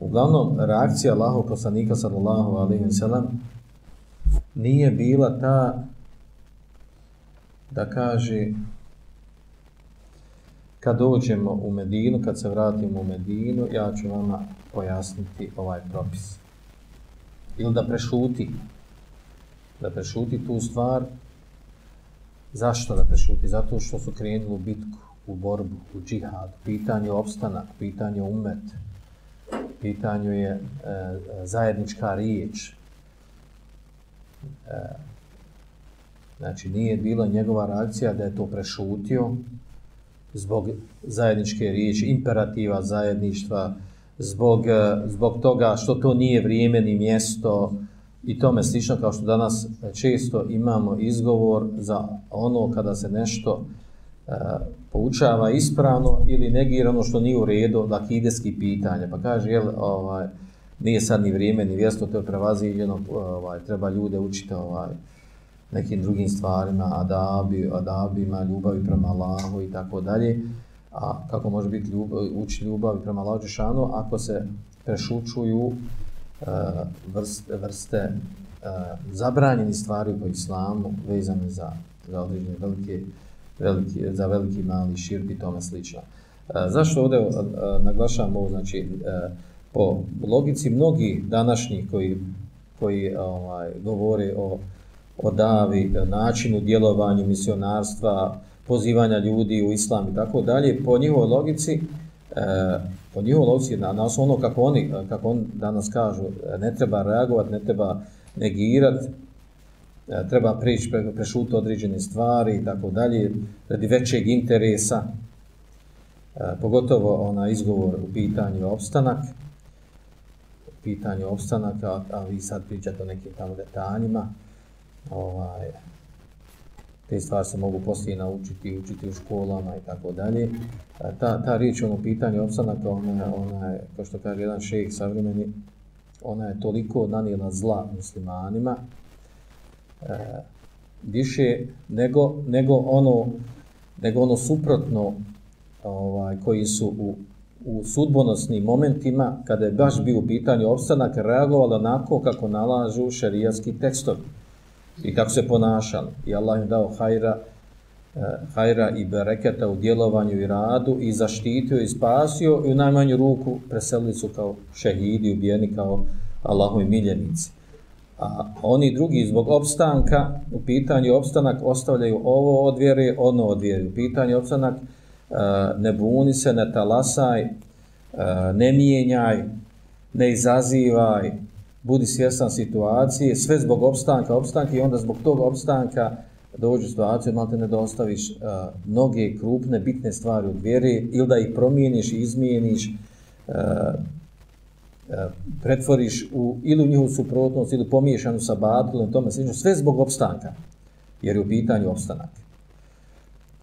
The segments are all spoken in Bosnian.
Uglavnom, reakcija Allahov poslanika sallallahu alaihi wa sallam nije bila ta da kaže kad dođemo u Medinu, kad se vratimo u Medinu, ja ću vama pojasniti ovaj propis. Ili da prešuti, da prešuti tu stvar. Zašto da prešuti? Zato što su krenuli u bitku, u borbu, u džihad, pitanje opstanak, pitanje umet, pitanju je e, zajednička riječ. E, znači, nije bila njegova reakcija da je to prešutio zbog zajedničke riječi, imperativa zajedništva, zbog, e, zbog toga što to nije vrijeme ni mjesto i tome slično kao što danas često imamo izgovor za ono kada se nešto e, E, poučava ispravno ili negira ono što nije u redu, da akideskih pitanja. Pa kaže, jel, ovaj, nije sad ni vrijeme, ni vjesto, to je prevaziđeno, ovaj, treba ljude učiti ovaj, nekim drugim stvarima, adabi, adabima, ljubavi prema Allahu i tako dalje. A kako može biti ljub, uči ljubavi prema Allahu Đešanu ako se prešučuju uh, e, vrste, vrste uh, zabranjeni stvari po islamu vezane za, za određene velike veliki, za veliki mali širk i tome slično. E, zašto ovdje e, naglašavam ovo? Znači, e, po logici mnogi današnjih koji, koji ovaj, govore o, o davi, načinu djelovanja misionarstva, pozivanja ljudi u islam i tako dalje, po njihovoj logici, po njihovoj logici, na, na ono kako oni, kako oni danas kažu, ne treba reagovati, ne treba negirati, E, treba prići, prešuti određene stvari i tako dalje, radi većeg interesa, e, pogotovo ona izgovor u pitanju opstanak, u pitanju opstanaka, a, vi sad pričate o nekim tamo detaljima, ovaj, te stvari se mogu poslije naučiti, učiti u školama i tako dalje. E, ta, ta riječ ono pitanje opstanaka, ona, ona je, kao što kaže jedan šejh savremeni, ona je toliko nanijela zla muslimanima, Eh, više nego, nego ono nego ono suprotno ovaj koji su u, u sudbonosnim momentima kada je baš bio u pitanju opstanak reagovala onako kako nalažu šerijatski tekstovi i kako se ponašali i Allah im dao hajra e, hajra i bereketa u djelovanju i radu i zaštitio i spasio i u najmanju ruku preselili su kao šehidi, ubijeni kao Allahovi miljenici. A oni drugi zbog opstanka, u pitanju opstanak, ostavljaju ovo od vjere, ono od vjere. U pitanju opstanak, e, ne buni se, ne talasaj, e, ne mijenjaj, ne izazivaj, budi svjestan situacije, sve zbog opstanka, opstanka i onda zbog tog opstanka dođu u situaciju, malo te ne dostaviš e, mnoge krupne, bitne stvari od vjere ili da ih promijeniš izmijeniš, pretvoriš u ili u njihovu suprotnost ili pomiješanu sa batilom, tome slično, sve zbog opstanka, jer je u pitanju opstanak.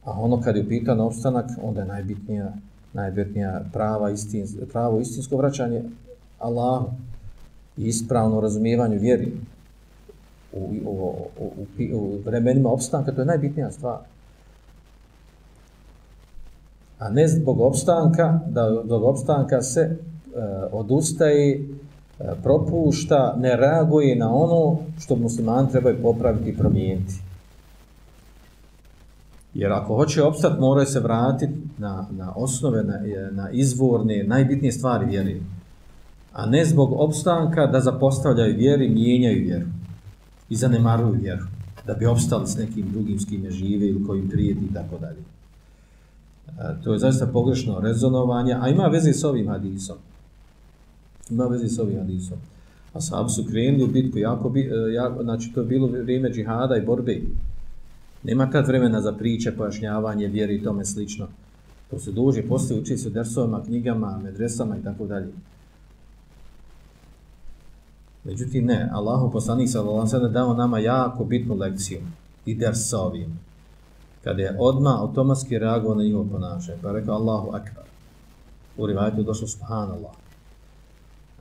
A ono kad je u pitanju opstanak, onda je najbitnija, najbitnija prava istin, pravo istinsko vraćanje Allahu i ispravno razumijevanje vjeri u, u, u, u, u vremenima opstanka, to je najbitnija stvar. A ne zbog opstanka, da zbog opstanka se uh, odustaje, E, propušta, ne reaguje na ono što musliman trebaju popraviti i promijeniti. Jer ako hoće opstati, mora se vratiti na, na osnove, na, e, na izvorne, najbitnije stvari vjeri. A ne zbog opstanka da zapostavljaju vjeri, mijenjaju vjeru i zanemaruju vjeru. Da bi opstali s nekim drugim s kime žive ili kojim prijeti i tako dalje. E, to je zaista pogrešno rezonovanje, a ima veze s ovim hadisom ima veze s ovim hadisom. A sahabi su krenuli u bitku, jako, bi, e, jako, znači to je bilo vrijeme džihada i borbe. Nema tad vremena za priče, pojašnjavanje, vjeri i tome slično. To se duže, poslije uči se dersovima, knjigama, medresama i tako dalje. Međutim, ne, Allahu poslanik sa Allah sada dao nama jako bitnu lekciju i ders sa ovim. Kada je odma automatski reagovao na njihovo ponašanje, pa rekao Allahu akbar. U rivajtu došlo subhanallah.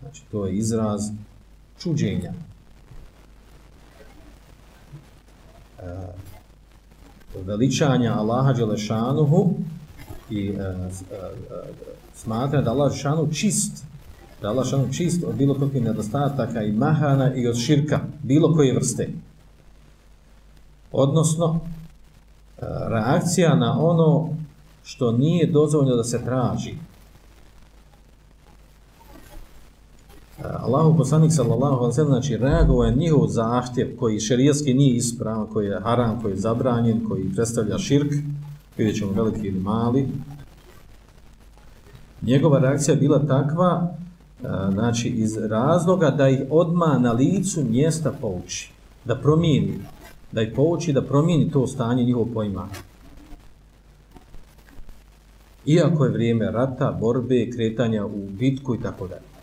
Znači, to je izraz čuđenja. E, veličanja Allaha Đelešanuhu i e, e, e smatra da Allah Đelešanuhu čist Da Allah šanu čist od bilo kakvih nedostataka i mahana i od širka, bilo koje vrste. Odnosno, e, reakcija na ono što nije dozvoljeno da se traži. Allahu poslanik sallallahu alejhi ve sellem znači reagovao je njihov zahtjev koji šerijski nije ispravan, koji je haram, koji je zabranjen, koji predstavlja širk, vidjećemo veliki ili mali. Njegova reakcija je bila takva, e, znači iz razloga da ih odma na licu mjesta pouči, da promijeni, da ih pouči da promijeni to stanje njihovo poimanje. Iako je vrijeme rata, borbe, kretanja u bitku i tako dalje.